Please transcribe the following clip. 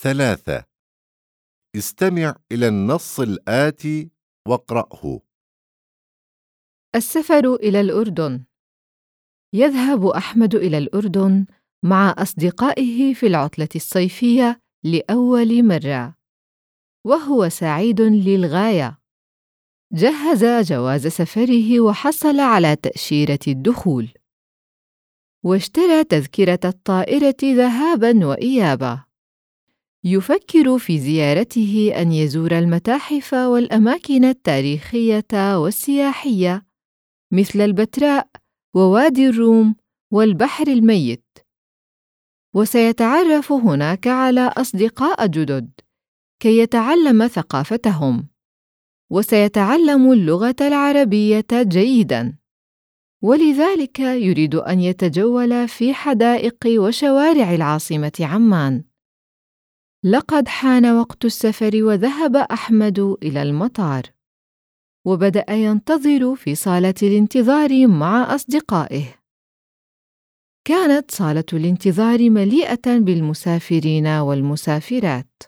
ثلاثة. استمع إلى النص الآتي واقرأه. السفر إلى الأردن. يذهب أحمد إلى الأردن مع أصدقائه في العطلة الصيفية لأول مرة. وهو سعيد للغاية. جهز جواز سفره وحصل على تأشيرة الدخول. واشترى تذكرة الطائرة ذهابًا وإيابة. يفكر في زيارته أن يزور المتاحف والأماكن التاريخية والسياحية مثل البتراء ووادي الروم والبحر الميت. وسيتعرف هناك على أصدقاء جدد كي يتعلم ثقافتهم. وسيتعلم اللغة العربية جيدًا. ولذلك يريد أن يتجول في حدائق وشوارع العاصمة عمان. لقد حان وقت السفر وذهب أحمد إلى المطار. وبدأ ينتظر في صالة الانتظار مع أصدقائه. كانت صالة الانتظار مليئة بالمسافرين والمسافرات.